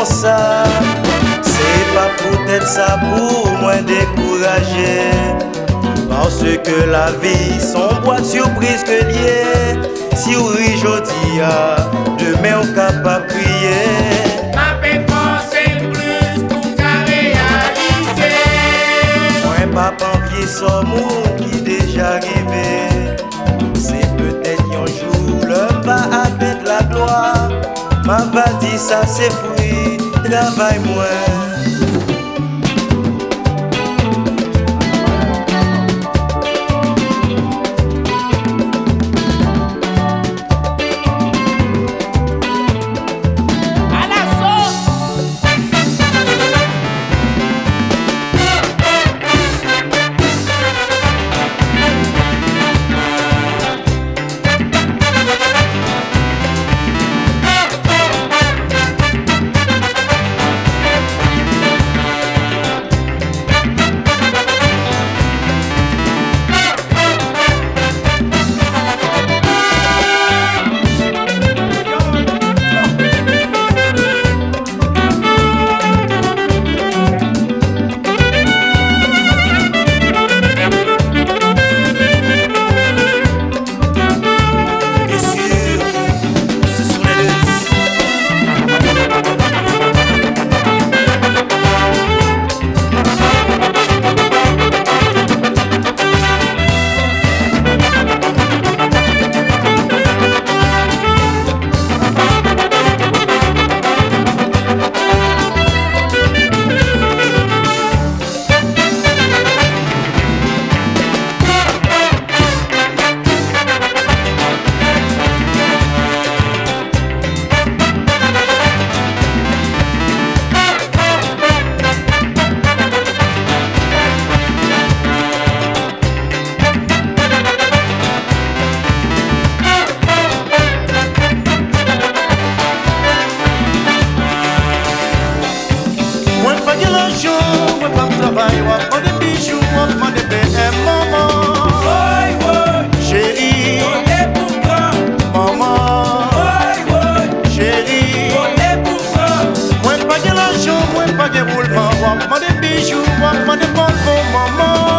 kon sa Se pa pou tèt sa pou mwen dekouraje Parce que la vie son boîte surprise que liye Si ou ri jodi ya, demè ou kapap kriye Ma pe fonse plus pou ka realize Mwen pa panvye son moun ki deja rive Se peut-être yon jou le va apet la gloire. Ma va di sa se fwi, travay mwen maman